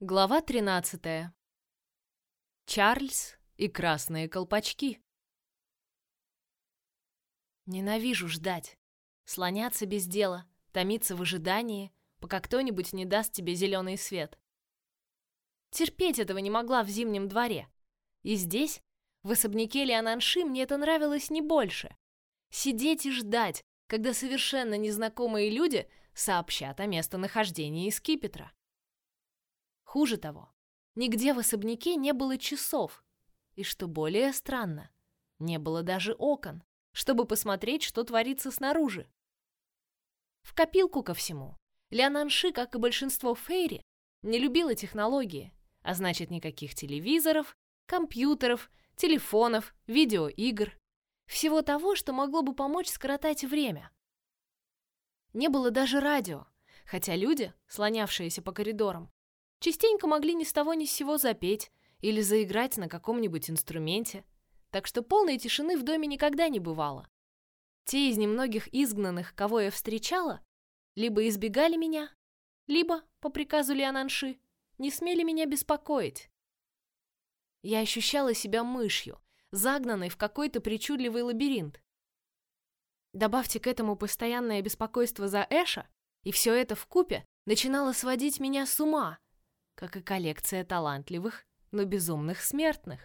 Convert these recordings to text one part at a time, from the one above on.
Глава 13. Чарльз и красные колпачки. Ненавижу ждать, слоняться без дела, томиться в ожидании, пока кто-нибудь не даст тебе зеленый свет. Терпеть этого не могла в зимнем дворе. И здесь, в особняке Леонанши, мне это нравилось не больше. Сидеть и ждать, когда совершенно незнакомые люди сообщат о местонахождении скипетра. Хуже того, нигде в особняке не было часов, и что более странно, не было даже окон, чтобы посмотреть, что творится снаружи. В копилку ко всему, Леонанши, как и большинство фейри, не любила технологии, а значит никаких телевизоров, компьютеров, телефонов, видеоигр, всего того, что могло бы помочь скоротать время. Не было даже радио, хотя люди, слонявшиеся по коридорам, частенько могли ни с того ни с сего запеть или заиграть на каком-нибудь инструменте, так что полной тишины в доме никогда не бывало. Те из немногих изгнанных, кого я встречала, либо избегали меня, либо, по приказу Леонанши, не смели меня беспокоить. Я ощущала себя мышью, загнанной в какой-то причудливый лабиринт. Добавьте к этому постоянное беспокойство за Эша, и все это в купе начинало сводить меня с ума, как и коллекция талантливых, но безумных смертных.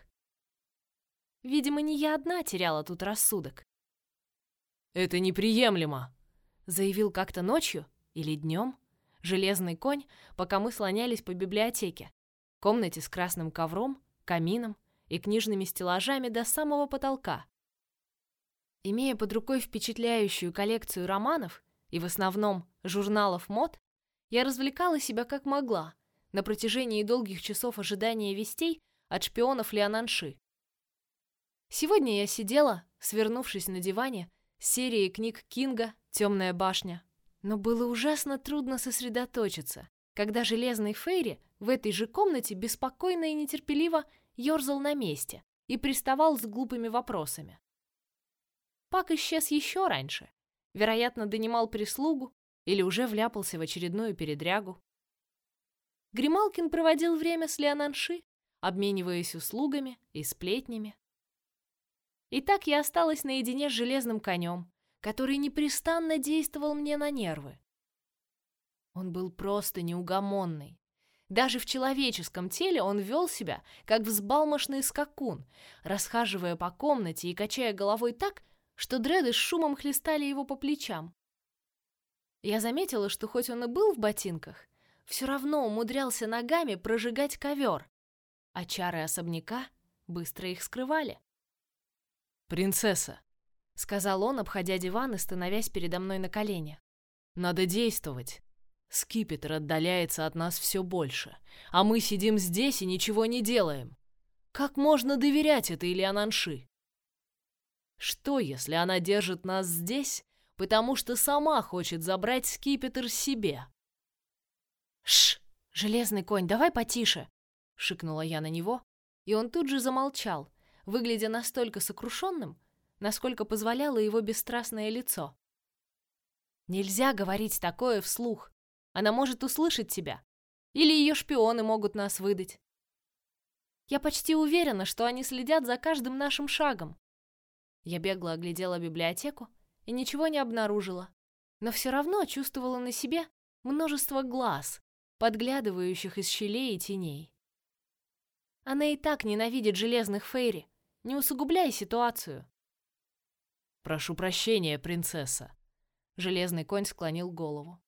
Видимо, не я одна теряла тут рассудок. «Это неприемлемо», — заявил как-то ночью или днем железный конь, пока мы слонялись по библиотеке, комнате с красным ковром, камином и книжными стеллажами до самого потолка. Имея под рукой впечатляющую коллекцию романов и в основном журналов мод, я развлекала себя как могла, на протяжении долгих часов ожидания вестей от шпионов Леонанши. Сегодня я сидела, свернувшись на диване, с серией книг Кинга «Темная башня». Но было ужасно трудно сосредоточиться, когда железный Фейри в этой же комнате беспокойно и нетерпеливо ерзал на месте и приставал с глупыми вопросами. Пак исчез еще раньше. Вероятно, донимал прислугу или уже вляпался в очередную передрягу. Грималкин проводил время с Леонанши, обмениваясь услугами и сплетнями. И так я осталась наедине с железным конем, который непрестанно действовал мне на нервы. Он был просто неугомонный. Даже в человеческом теле он вел себя, как взбалмошный скакун, расхаживая по комнате и качая головой так, что дреды с шумом хлестали его по плечам. Я заметила, что хоть он и был в ботинках, все равно умудрялся ногами прожигать ковер, а чары особняка быстро их скрывали. «Принцесса», — сказал он, обходя диван и становясь передо мной на колени. «Надо действовать. Скипетр отдаляется от нас все больше, а мы сидим здесь и ничего не делаем. Как можно доверять этой Леонанши? Что, если она держит нас здесь, потому что сама хочет забрать скипетр себе?» Ш, железный конь, давай потише, шикнула я на него, и он тут же замолчал, выглядя настолько сокрушенным, насколько позволяло его бесстрастное лицо. Нельзя говорить такое вслух. Она может услышать тебя, или ее шпионы могут нас выдать. Я почти уверена, что они следят за каждым нашим шагом. Я бегло оглядела библиотеку и ничего не обнаружила, но все равно чувствовала на себе множество глаз, подглядывающих из щелей и теней. Она и так ненавидит железных фейри. Не усугубляй ситуацию. Прошу прощения, принцесса. Железный конь склонил голову.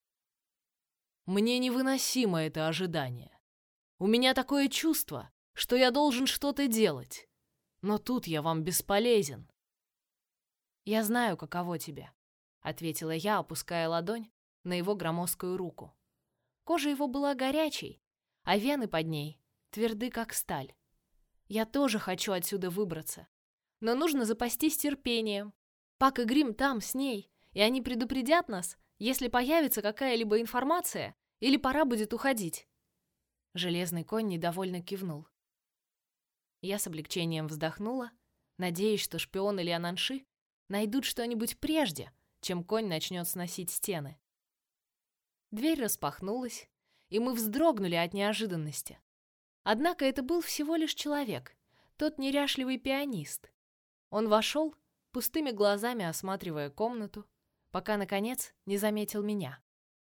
Мне невыносимо это ожидание. У меня такое чувство, что я должен что-то делать. Но тут я вам бесполезен. Я знаю, каково тебе, ответила я, опуская ладонь на его громоздкую руку. Кожа его была горячей, а вены под ней тверды, как сталь. Я тоже хочу отсюда выбраться. Но нужно запастись терпением. Пак и Грим там, с ней, и они предупредят нас, если появится какая-либо информация или пора будет уходить. Железный конь недовольно кивнул. Я с облегчением вздохнула, надеясь, что шпионы Леонанши найдут что-нибудь прежде, чем конь начнет сносить стены. Дверь распахнулась, и мы вздрогнули от неожиданности. Однако это был всего лишь человек, тот неряшливый пианист. Он вошел, пустыми глазами осматривая комнату, пока, наконец, не заметил меня.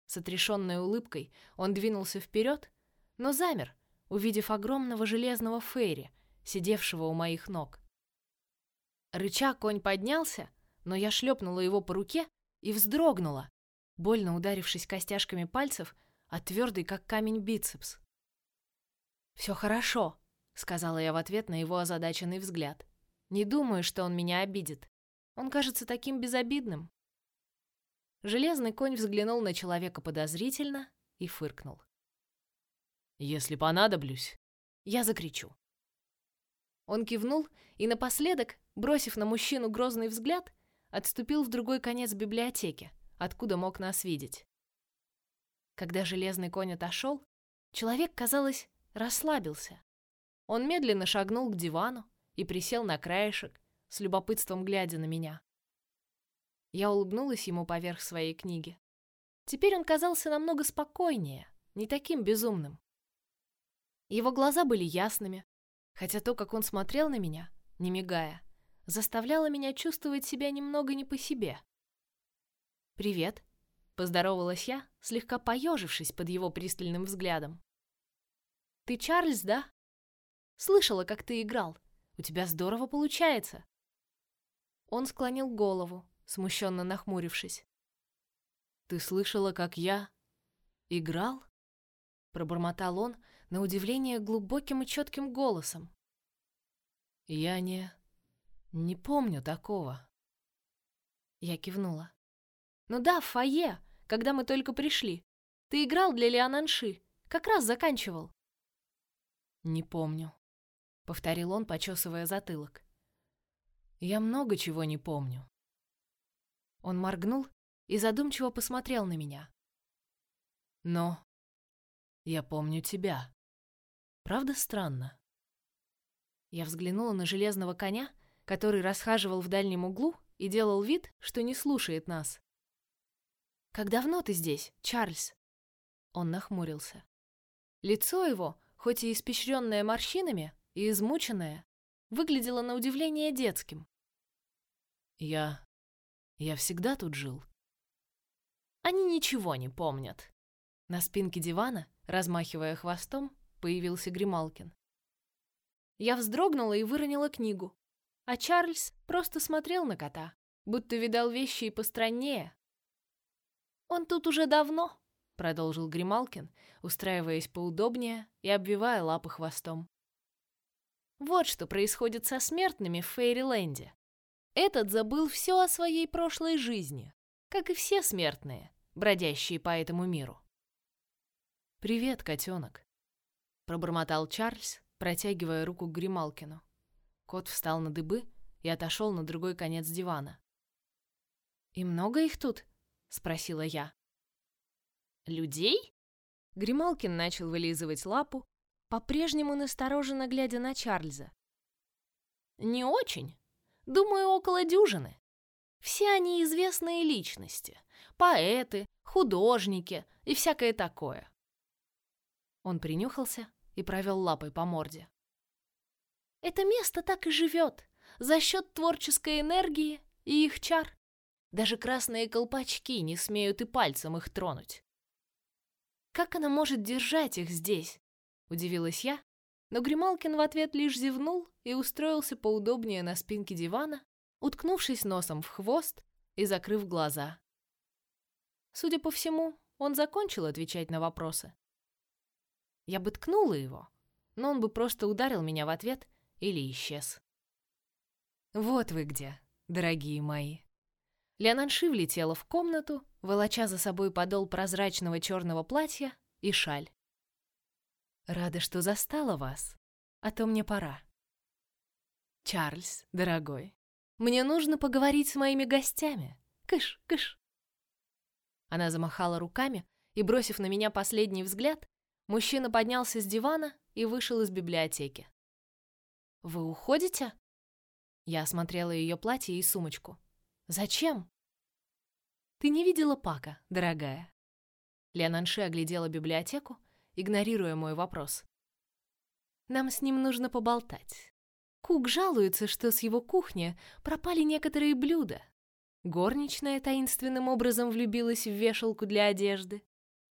С отрешенной улыбкой он двинулся вперед, но замер, увидев огромного железного фейри, сидевшего у моих ног. Рыча конь поднялся, но я шлепнула его по руке и вздрогнула, больно ударившись костяшками пальцев о твердый, как камень, бицепс. «Все хорошо», — сказала я в ответ на его озадаченный взгляд. «Не думаю, что он меня обидит. Он кажется таким безобидным». Железный конь взглянул на человека подозрительно и фыркнул. «Если понадоблюсь, я закричу». Он кивнул и напоследок, бросив на мужчину грозный взгляд, отступил в другой конец библиотеки, откуда мог нас видеть. Когда железный конь отошел, человек, казалось, расслабился. Он медленно шагнул к дивану и присел на краешек, с любопытством глядя на меня. Я улыбнулась ему поверх своей книги. Теперь он казался намного спокойнее, не таким безумным. Его глаза были ясными, хотя то, как он смотрел на меня, не мигая, заставляло меня чувствовать себя немного не по себе. «Привет», — поздоровалась я, слегка поежившись под его пристальным взглядом. «Ты Чарльз, да? Слышала, как ты играл. У тебя здорово получается». Он склонил голову, смущенно нахмурившись. «Ты слышала, как я играл?» Пробормотал он, на удивление глубоким и четким голосом. «Я не... не помню такого». Я кивнула. «Ну да, в фойе, когда мы только пришли. Ты играл для Леонанши, как раз заканчивал». «Не помню», — повторил он, почесывая затылок. «Я много чего не помню». Он моргнул и задумчиво посмотрел на меня. «Но я помню тебя. Правда странно?» Я взглянула на железного коня, который расхаживал в дальнем углу и делал вид, что не слушает нас. «Как давно ты здесь, Чарльз?» Он нахмурился. Лицо его, хоть и испещренное морщинами и измученное, выглядело на удивление детским. «Я... я всегда тут жил». Они ничего не помнят. На спинке дивана, размахивая хвостом, появился Грималкин. Я вздрогнула и выронила книгу, а Чарльз просто смотрел на кота, будто видал вещи и постраннее. «Он тут уже давно», — продолжил Грималкин, устраиваясь поудобнее и обвивая лапы хвостом. Вот что происходит со смертными в Фейриленде. Этот забыл все о своей прошлой жизни, как и все смертные, бродящие по этому миру. «Привет, котенок», — пробормотал Чарльз, протягивая руку к Грималкину. Кот встал на дыбы и отошел на другой конец дивана. «И много их тут?» — спросила я. «Людей?» Грималкин начал вылизывать лапу, по-прежнему настороженно глядя на Чарльза. «Не очень. Думаю, около дюжины. Все они известные личности. Поэты, художники и всякое такое». Он принюхался и провел лапой по морде. «Это место так и живет, за счет творческой энергии и их чар. Даже красные колпачки не смеют и пальцем их тронуть. Как она может держать их здесь? Удивилась я, но Грималкин в ответ лишь зевнул и устроился поудобнее на спинке дивана, уткнувшись носом в хвост и закрыв глаза. Судя по всему, он закончил отвечать на вопросы. Я бы ткнула его, но он бы просто ударил меня в ответ или исчез. Вот вы где, дорогие мои. Леонанши влетела в комнату, волоча за собой подол прозрачного черного платья и шаль. Рада, что застала вас, а то мне пора. Чарльз, дорогой, мне нужно поговорить с моими гостями. Кыш, кыш. Она замахала руками, и, бросив на меня последний взгляд, мужчина поднялся с дивана и вышел из библиотеки. «Вы уходите?» Я осмотрела ее платье и сумочку. Зачем? Ты не видела Пака, дорогая. Леонанши оглядела библиотеку, игнорируя мой вопрос. Нам с ним нужно поболтать. Кук жалуется, что с его кухни пропали некоторые блюда. Горничная таинственным образом влюбилась в вешалку для одежды,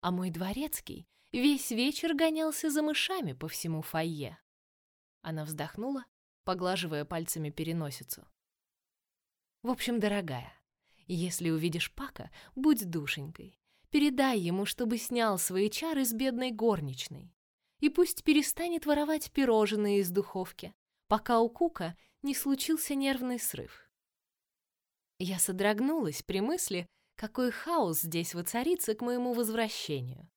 а мой дворецкий весь вечер гонялся за мышами по всему фойе. Она вздохнула, поглаживая пальцами переносицу. В общем, дорогая, если увидишь Пака, будь душенькой. Передай ему, чтобы снял свои чары с бедной горничной и пусть перестанет воровать пирожные из духовки, пока у Кука не случился нервный срыв. Я содрогнулась при мысли, какой хаос здесь воцарится к моему возвращению.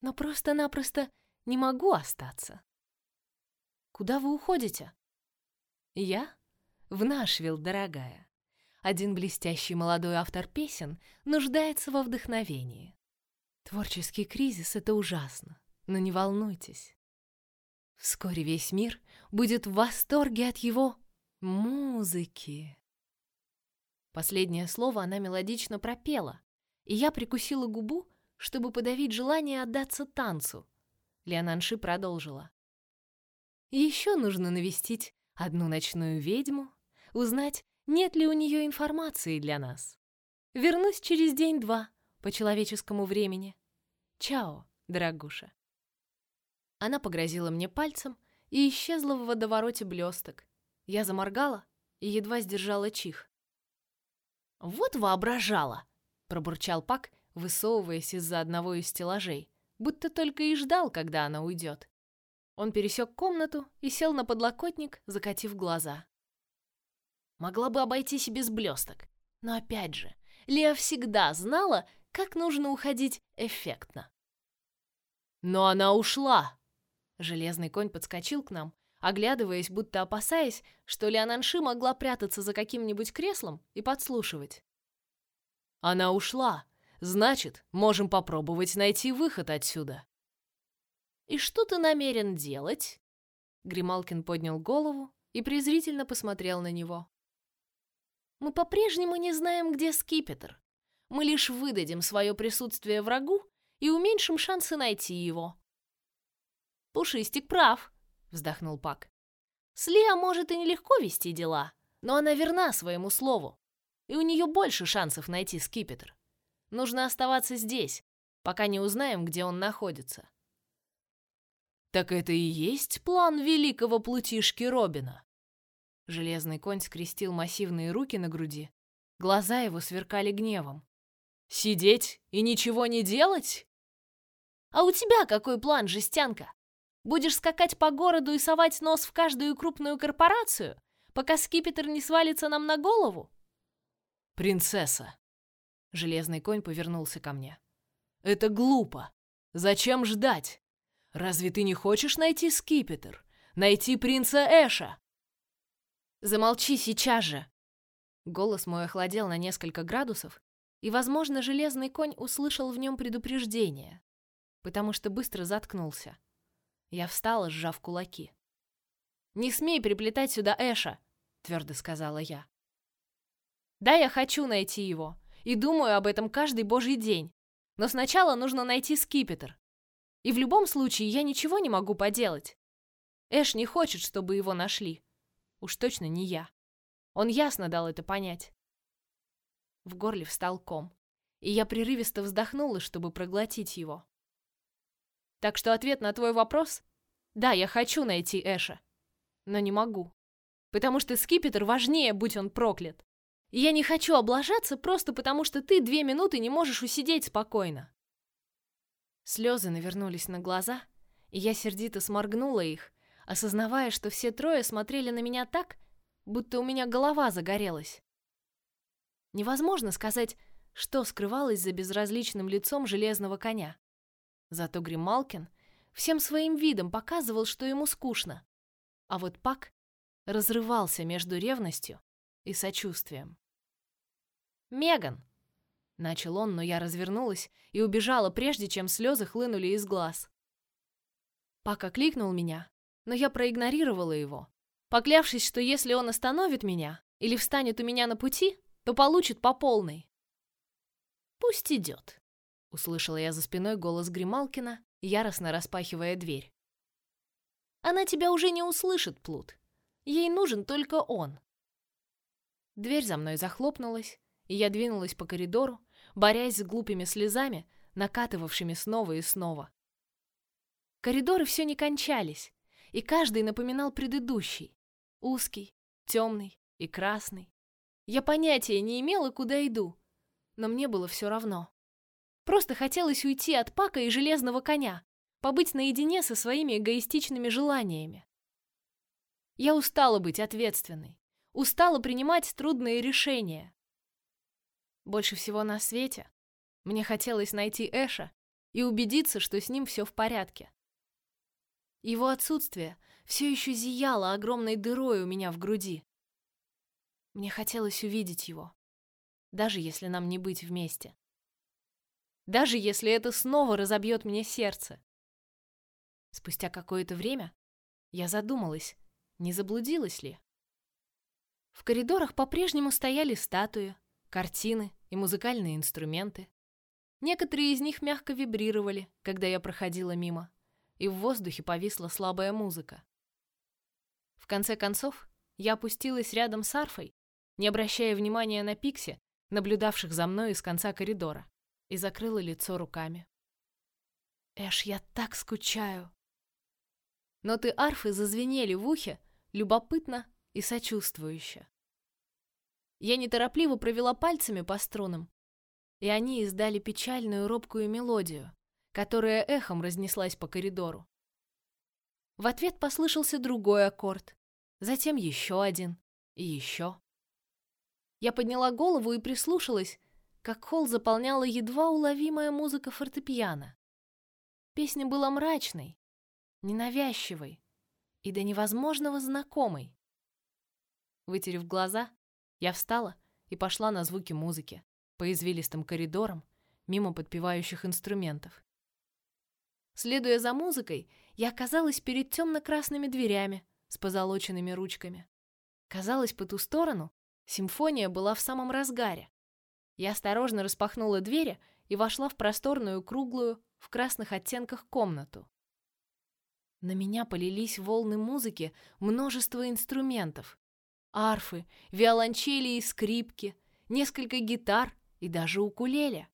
Но просто-напросто не могу остаться. Куда вы уходите? Я в Нашвилл, дорогая. Один блестящий молодой автор песен нуждается во вдохновении. Творческий кризис — это ужасно. Но не волнуйтесь. Вскоре весь мир будет в восторге от его музыки. Последнее слово она мелодично пропела, и я прикусила губу, чтобы подавить желание отдаться танцу. Леонанши продолжила. Еще нужно навестить одну ночную ведьму, узнать, нет ли у нее информации для нас. Вернусь через день-два по человеческому времени. Чао, дорогуша. Она погрозила мне пальцем и исчезла в водовороте блесток. Я заморгала и едва сдержала чих. «Вот воображала!» — пробурчал Пак, высовываясь из-за одного из стеллажей, будто только и ждал, когда она уйдет. Он пересек комнату и сел на подлокотник, закатив глаза. Могла бы обойтись без блесток. Но опять же, Леа всегда знала, как нужно уходить эффектно. «Но она ушла!» Железный конь подскочил к нам, оглядываясь, будто опасаясь, что Леонанши могла прятаться за каким-нибудь креслом и подслушивать. Она ушла. Значит, можем попробовать найти выход отсюда. И что ты намерен делать? Грималкин поднял голову и презрительно посмотрел на него. Мы по-прежнему не знаем, где скипетр. Мы лишь выдадим свое присутствие врагу и уменьшим шансы найти его. Пушистик прав, вздохнул Пак. С Лео может и нелегко вести дела, но она верна своему слову, и у нее больше шансов найти скипетр. Нужно оставаться здесь, пока не узнаем, где он находится. Так это и есть план великого плутишки Робина. Железный конь скрестил массивные руки на груди. Глаза его сверкали гневом. Сидеть и ничего не делать? А у тебя какой план, жестянка? Будешь скакать по городу и совать нос в каждую крупную корпорацию, пока скипетр не свалится нам на голову? Принцесса. Железный конь повернулся ко мне. Это глупо. Зачем ждать? Разве ты не хочешь найти скипетр? Найти принца Эша? Замолчи сейчас же. Голос мой охладел на несколько градусов, и, возможно, железный конь услышал в нем предупреждение, потому что быстро заткнулся. Я встала, сжав кулаки. «Не смей приплетать сюда Эша!» — твердо сказала я. «Да, я хочу найти его, и думаю об этом каждый божий день. Но сначала нужно найти скипетр. И в любом случае я ничего не могу поделать. Эш не хочет, чтобы его нашли. Уж точно не я. Он ясно дал это понять. В горле встал ком, и я прерывисто вздохнула, чтобы проглотить его. Так что ответ на твой вопрос — да, я хочу найти Эша. Но не могу. Потому что скипетр важнее, будь он проклят. И я не хочу облажаться просто потому, что ты две минуты не можешь усидеть спокойно. Слезы навернулись на глаза, и я сердито сморгнула их, осознавая, что все трое смотрели на меня так, будто у меня голова загорелась. Невозможно сказать, что скрывалось за безразличным лицом железного коня. Зато Грималкин всем своим видом показывал, что ему скучно. А вот Пак разрывался между ревностью и сочувствием. «Меган!» — начал он, но я развернулась и убежала, прежде чем слезы хлынули из глаз. Пак окликнул меня, но я проигнорировала его, поклявшись, что если он остановит меня или встанет у меня на пути, то получит по полной. «Пусть идет», Услышала я за спиной голос Грималкина, яростно распахивая дверь. Она тебя уже не услышит, Плут. Ей нужен только он. Дверь за мной захлопнулась, и я двинулась по коридору, борясь с глупыми слезами, накатывавшими снова и снова. Коридоры все не кончались, и каждый напоминал предыдущий. Узкий, темный и красный. Я понятия не имела, куда иду, но мне было все равно. Просто хотелось уйти от Пака и Железного Коня, побыть наедине со своими эгоистичными желаниями. Я устала быть ответственной, устала принимать трудные решения. Больше всего на свете мне хотелось найти Эша и убедиться, что с ним все в порядке. Его отсутствие все еще зияло огромной дырой у меня в груди. Мне хотелось увидеть его, даже если нам не быть вместе. Даже если это снова разобьет мне сердце. Спустя какое-то время я задумалась, не заблудилась ли. В коридорах по-прежнему стояли статуи, картины и музыкальные инструменты. Некоторые из них мягко вибрировали, когда я проходила мимо, и в воздухе повисла слабая музыка. В конце концов, я опустилась рядом с арфой, не обращая внимания на Пикси, наблюдавших за мной из конца коридора, и закрыла лицо руками. Эш, я так скучаю. Ноты арфы зазвенели в ухе, любопытно и сочувствующе. Я неторопливо провела пальцами по струнам, и они издали печальную робкую мелодию, которая эхом разнеслась по коридору. В ответ послышался другой аккорд, затем еще один и еще. Я подняла голову и прислушалась, как холл заполняла едва уловимая музыка фортепиано. Песня была мрачной, ненавязчивой и до невозможного знакомой. Вытерев глаза, я встала и пошла на звуки музыки по извилистым коридорам, мимо подпевающих инструментов. Следуя за музыкой, я оказалась перед темно-красными дверями с позолоченными ручками. Казалось, по ту сторону симфония была в самом разгаре. Я осторожно распахнула двери и вошла в просторную, круглую, в красных оттенках комнату. На меня полились волны музыки множество инструментов. Арфы, виолончели и скрипки, несколько гитар и даже укулеле.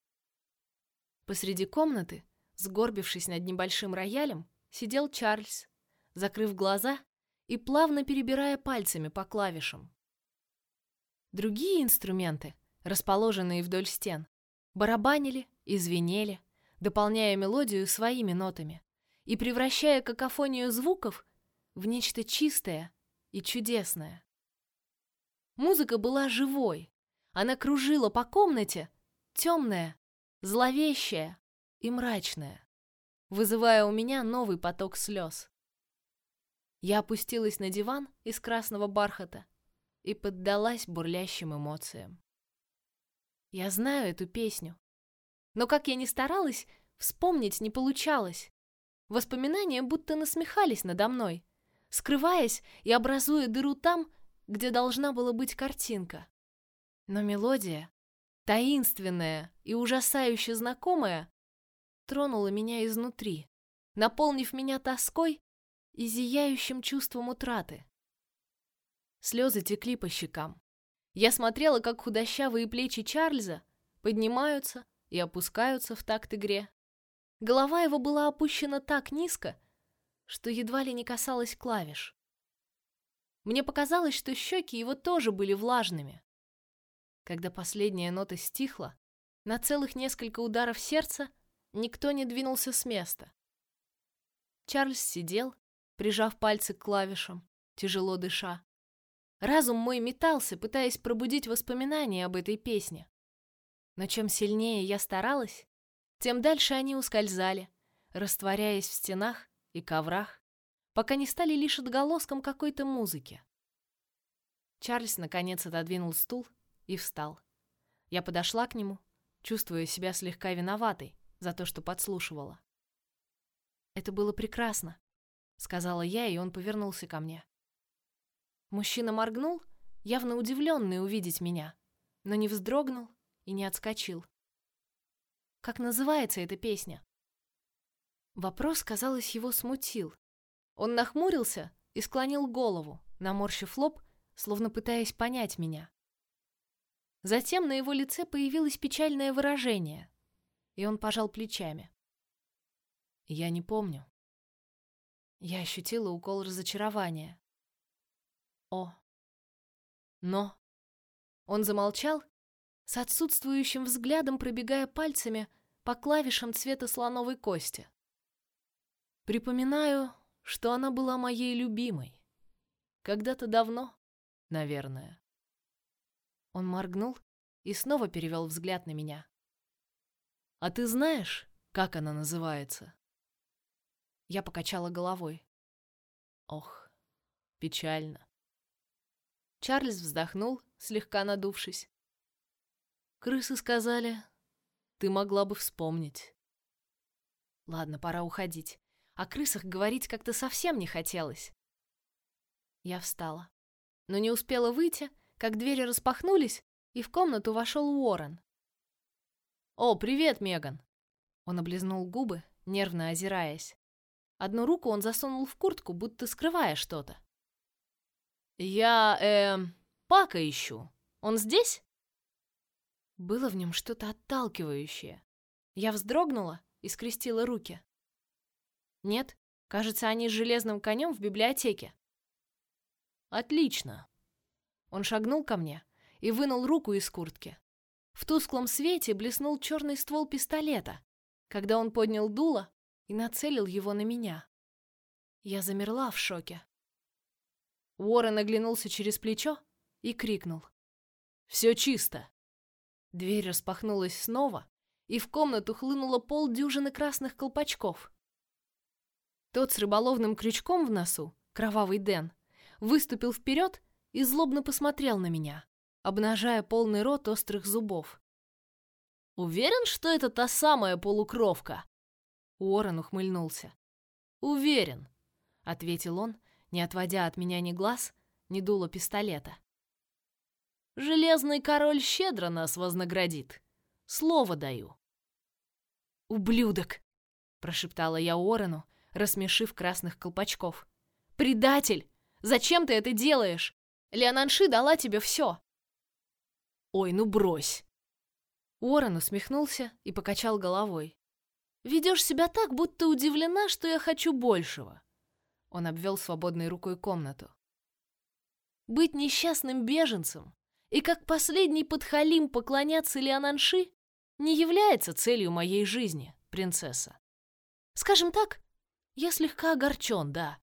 Посреди комнаты, сгорбившись над небольшим роялем, сидел Чарльз, закрыв глаза и плавно перебирая пальцами по клавишам. Другие инструменты, расположенные вдоль стен, барабанили и звенели, дополняя мелодию своими нотами и превращая какофонию звуков в нечто чистое и чудесное. Музыка была живой, она кружила по комнате, темная, зловещая и мрачная, вызывая у меня новый поток слез. Я опустилась на диван из красного бархата и поддалась бурлящим эмоциям. Я знаю эту песню, но как я ни старалась, вспомнить не получалось. Воспоминания будто насмехались надо мной, скрываясь и образуя дыру там, где должна была быть картинка. Но мелодия, таинственная и ужасающе знакомая, тронула меня изнутри, наполнив меня тоской и зияющим чувством утраты. Слезы текли по щекам. Я смотрела, как худощавые плечи Чарльза поднимаются и опускаются в такт игре. Голова его была опущена так низко, что едва ли не касалась клавиш. Мне показалось, что щеки его тоже были влажными. Когда последняя нота стихла, на целых несколько ударов сердца никто не двинулся с места. Чарльз сидел, прижав пальцы к клавишам, тяжело дыша. Разум мой метался, пытаясь пробудить воспоминания об этой песне. Но чем сильнее я старалась, тем дальше они ускользали, растворяясь в стенах и коврах, пока не стали лишь отголоском какой-то музыки. Чарльз наконец отодвинул стул и встал. Я подошла к нему, чувствуя себя слегка виноватой за то, что подслушивала. «Это было прекрасно», — сказала я, и он повернулся ко мне. Мужчина моргнул, явно удивленный увидеть меня, но не вздрогнул и не отскочил. Как называется эта песня? Вопрос, казалось, его смутил. Он нахмурился и склонил голову, наморщив лоб, словно пытаясь понять меня. Затем на его лице появилось печальное выражение, и он пожал плечами. Я не помню. Я ощутила укол разочарования. О. Но. Он замолчал, с отсутствующим взглядом пробегая пальцами по клавишам цвета слоновой кости. Припоминаю, что она была моей любимой. Когда-то давно, наверное. Он моргнул и снова перевел взгляд на меня. А ты знаешь, как она называется? Я покачала головой. Ох, печально. Чарльз вздохнул, слегка надувшись. Крысы сказали, ты могла бы вспомнить. Ладно, пора уходить. О крысах говорить как-то совсем не хотелось. Я встала, но не успела выйти, как двери распахнулись, и в комнату вошел Уоррен. О, привет, Меган. Он облизнул губы, нервно озираясь. Одну руку он засунул в куртку, будто скрывая что-то. Я, э, Пака ищу. Он здесь? Было в нем что-то отталкивающее. Я вздрогнула и скрестила руки. Нет, кажется, они с железным конем в библиотеке. Отлично. Он шагнул ко мне и вынул руку из куртки. В тусклом свете блеснул черный ствол пистолета, когда он поднял дуло и нацелил его на меня. Я замерла в шоке. Уоррен оглянулся через плечо и крикнул: "Все чисто!" Дверь распахнулась снова, и в комнату хлынуло полдюжины красных колпачков. Тот с рыболовным крючком в носу, кровавый Дэн, выступил вперед и злобно посмотрел на меня, обнажая полный рот острых зубов. Уверен, что это та самая полукровка? Уоррен ухмыльнулся. Уверен, ответил он, не отводя от меня ни глаз, ни дула пистолета. Железный король щедро нас вознаградит. Слово даю. Ублюдок, прошептала я Уоррену, рассмешив красных колпачков. Предатель! Зачем ты это делаешь? Леонанши дала тебе все. Ой, ну брось. Уоррен усмехнулся и покачал головой. Ведешь себя так, будто удивлена, что я хочу большего. Он обвел свободной рукой комнату. Быть несчастным беженцем и как последний подхалим поклоняться Леонанши не является целью моей жизни, принцесса. Скажем так, я слегка огорчен, да.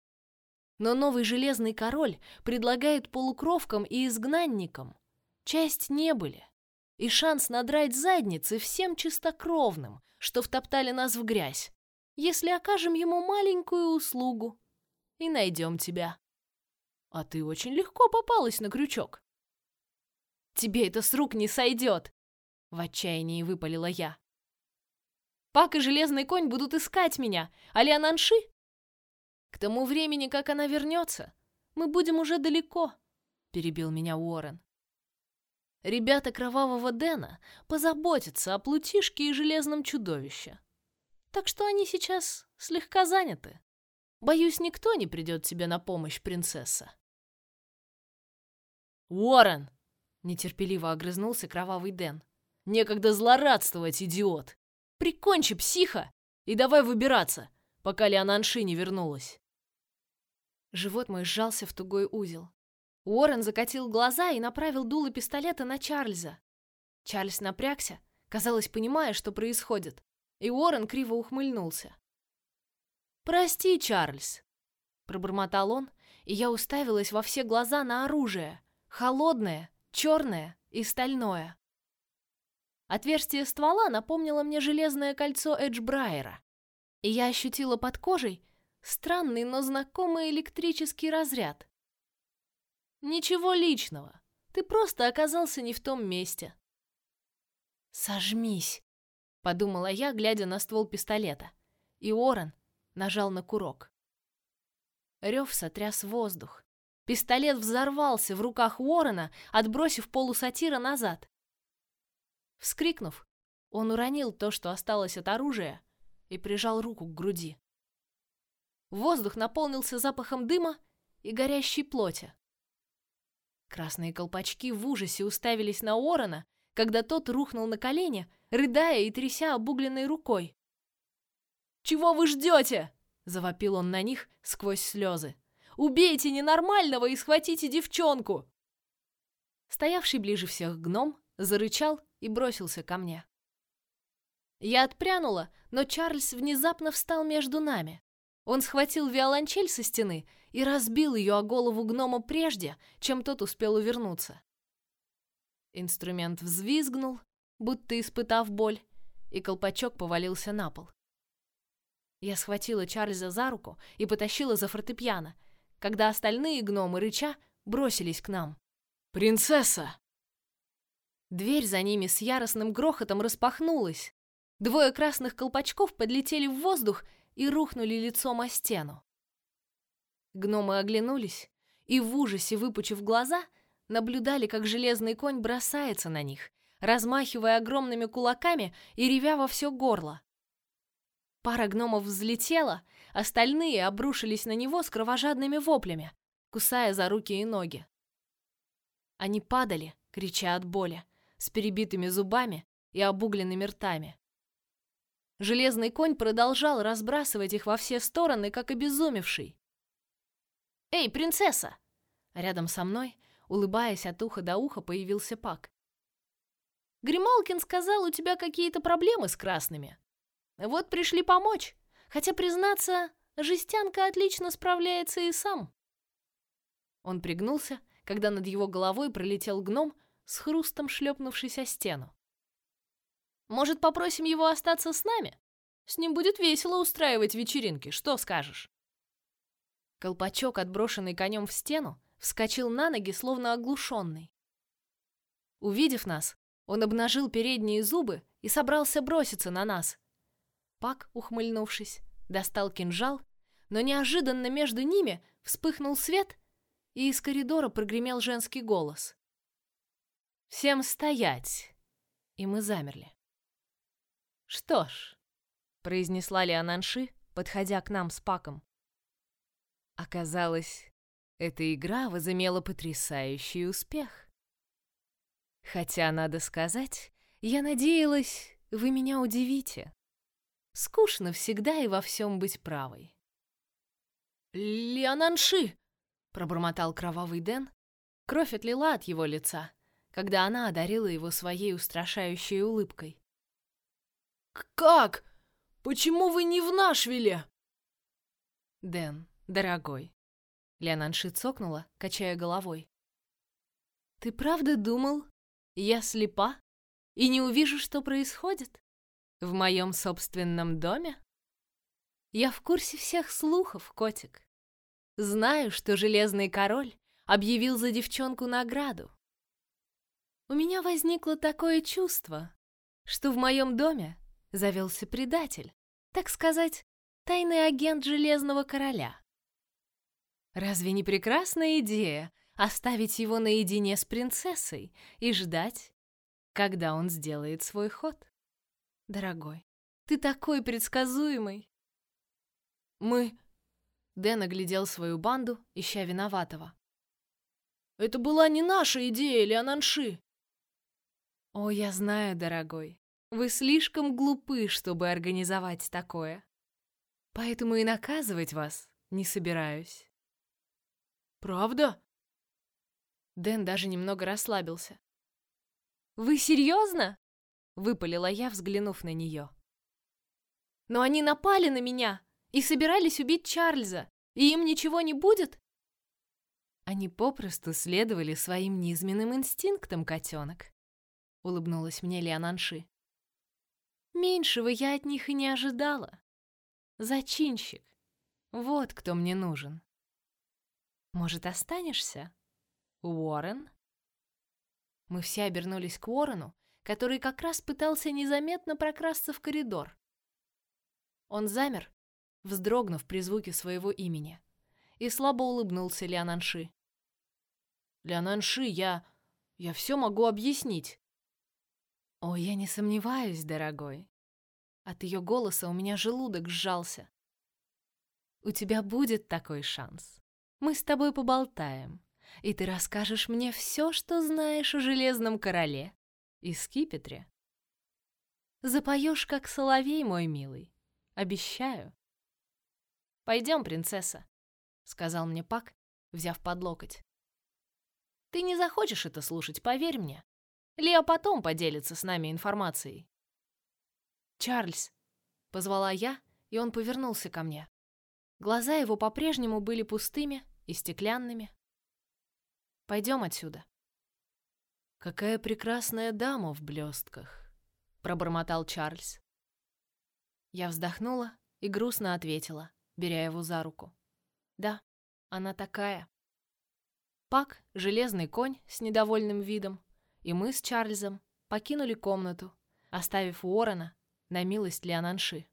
Но новый железный король предлагает полукровкам и изгнанникам часть небыли и шанс надрать задницы всем чистокровным, что втоптали нас в грязь, если окажем ему маленькую услугу и найдем тебя. А ты очень легко попалась на крючок. Тебе это с рук не сойдет!» В отчаянии выпалила я. «Пак и Железный Конь будут искать меня, а Леонанши? К тому времени, как она вернется, мы будем уже далеко», — перебил меня Уоррен. «Ребята Кровавого Дэна позаботятся о Плутишке и Железном Чудовище. Так что они сейчас слегка заняты. Боюсь, никто не придет тебе на помощь, принцесса». «Уоррен!» Нетерпеливо огрызнулся кровавый Дэн. Некогда злорадствовать, идиот. Прикончи психа и давай выбираться, пока Леонанши не вернулась. Живот мой сжался в тугой узел. Уоррен закатил глаза и направил дуло пистолета на Чарльза. Чарльз напрягся, казалось, понимая, что происходит, и Уоррен криво ухмыльнулся. «Прости, Чарльз», — пробормотал он, и я уставилась во все глаза на оружие, холодное, черное и стальное. Отверстие ствола напомнило мне железное кольцо Эджбрайера, и я ощутила под кожей странный, но знакомый электрический разряд. Ничего личного, ты просто оказался не в том месте. Сожмись, подумала я, глядя на ствол пистолета, и Орен нажал на курок. Рев сотряс воздух. Пистолет взорвался в руках Уоррена, отбросив полусатира назад. Вскрикнув, Он уронил то, что осталось от оружия, и прижал руку к груди. Воздух наполнился запахом дыма и горящей плоти. Красные колпачки в ужасе уставились на Орона, когда тот рухнул на колени, рыдая и тряся обугленной рукой. «Чего вы ждете?» — завопил он на них сквозь слезы. «Убейте ненормального и схватите девчонку!» Стоявший ближе всех гном зарычал и бросился ко мне. Я отпрянула, но Чарльз внезапно встал между нами. Он схватил виолончель со стены и разбил ее о голову гнома прежде, чем тот успел увернуться. Инструмент взвизгнул, будто испытав боль, и колпачок повалился на пол. Я схватила Чарльза за руку и потащила за фортепиано, когда остальные гномы рыча бросились к нам. «Принцесса!» Дверь за ними с яростным грохотом распахнулась. Двое красных колпачков подлетели в воздух и рухнули лицом о стену. Гномы оглянулись и в ужасе, выпучив глаза, наблюдали, как железный конь бросается на них, размахивая огромными кулаками и ревя во все горло. Пара гномов взлетела, остальные обрушились на него с кровожадными воплями, кусая за руки и ноги. Они падали, крича от боли, с перебитыми зубами и обугленными ртами. Железный конь продолжал разбрасывать их во все стороны, как обезумевший. «Эй, принцесса!» Рядом со мной, улыбаясь от уха до уха, появился Пак. «Грималкин сказал, у тебя какие-то проблемы с красными. Вот пришли помочь. Хотя, признаться, жестянка отлично справляется и сам». Он пригнулся, когда над его головой пролетел гном, с хрустом шлепнувшись о стену. Может, попросим его остаться с нами? С ним будет весело устраивать вечеринки, что скажешь?» Колпачок, отброшенный конем в стену, вскочил на ноги, словно оглушенный. Увидев нас, он обнажил передние зубы и собрался броситься на нас. Пак, ухмыльнувшись, достал кинжал, но неожиданно между ними вспыхнул свет, и из коридора прогремел женский голос. «Всем стоять!» И мы замерли. «Что ж», — произнесла Леонанши, подходя к нам с Паком. Оказалось, эта игра возымела потрясающий успех. Хотя, надо сказать, я надеялась, вы меня удивите. Скучно всегда и во всем быть правой. «Леонанши!» — пробормотал кровавый Дэн. Кровь отлила от его лица, когда она одарила его своей устрашающей улыбкой. «Как? Почему вы не в Нашвилле?» «Дэн, дорогой». Леонанши цокнула, качая головой. «Ты правда думал, я слепа и не увижу, что происходит? В моем собственном доме? Я в курсе всех слухов, котик. Знаю, что Железный Король объявил за девчонку награду. У меня возникло такое чувство, что в моем доме завелся предатель, так сказать, тайный агент Железного Короля. Разве не прекрасная идея оставить его наедине с принцессой и ждать, когда он сделает свой ход? Дорогой, ты такой предсказуемый. Мы... Дэн оглядел свою банду, ища виноватого. Это была не наша идея, Леонанши. О, я знаю, дорогой. Вы слишком глупы, чтобы организовать такое. Поэтому и наказывать вас не собираюсь. Правда? Дэн даже немного расслабился. Вы серьезно? Выпалила я, взглянув на нее. Но они напали на меня и собирались убить Чарльза, и им ничего не будет? Они попросту следовали своим низменным инстинктам, котенок. Улыбнулась мне Леонанши. Меньшего я от них и не ожидала. Зачинщик. Вот кто мне нужен. Может, останешься? Уоррен? Мы все обернулись к Уоррену, который как раз пытался незаметно прокрасться в коридор. Он замер, вздрогнув при звуке своего имени, и слабо улыбнулся Леонанши. «Леонанши, я... я все могу объяснить». О, я не сомневаюсь, дорогой. От ее голоса у меня желудок сжался. У тебя будет такой шанс. Мы с тобой поболтаем, и ты расскажешь мне все, что знаешь о Железном Короле и Скипетре. Запоешь, как соловей, мой милый. Обещаю. Пойдем, принцесса, сказал мне Пак, взяв под локоть. Ты не захочешь это слушать, поверь мне. Лео потом поделится с нами информацией. Чарльз, позвала я, и он повернулся ко мне. Глаза его по-прежнему были пустыми и стеклянными. Пойдем отсюда. Какая прекрасная дама в блестках, пробормотал Чарльз. Я вздохнула и грустно ответила, беря его за руку. Да, она такая. Пак, железный конь с недовольным видом, и мы с Чарльзом покинули комнату, оставив Уоррена на милость Леонанши.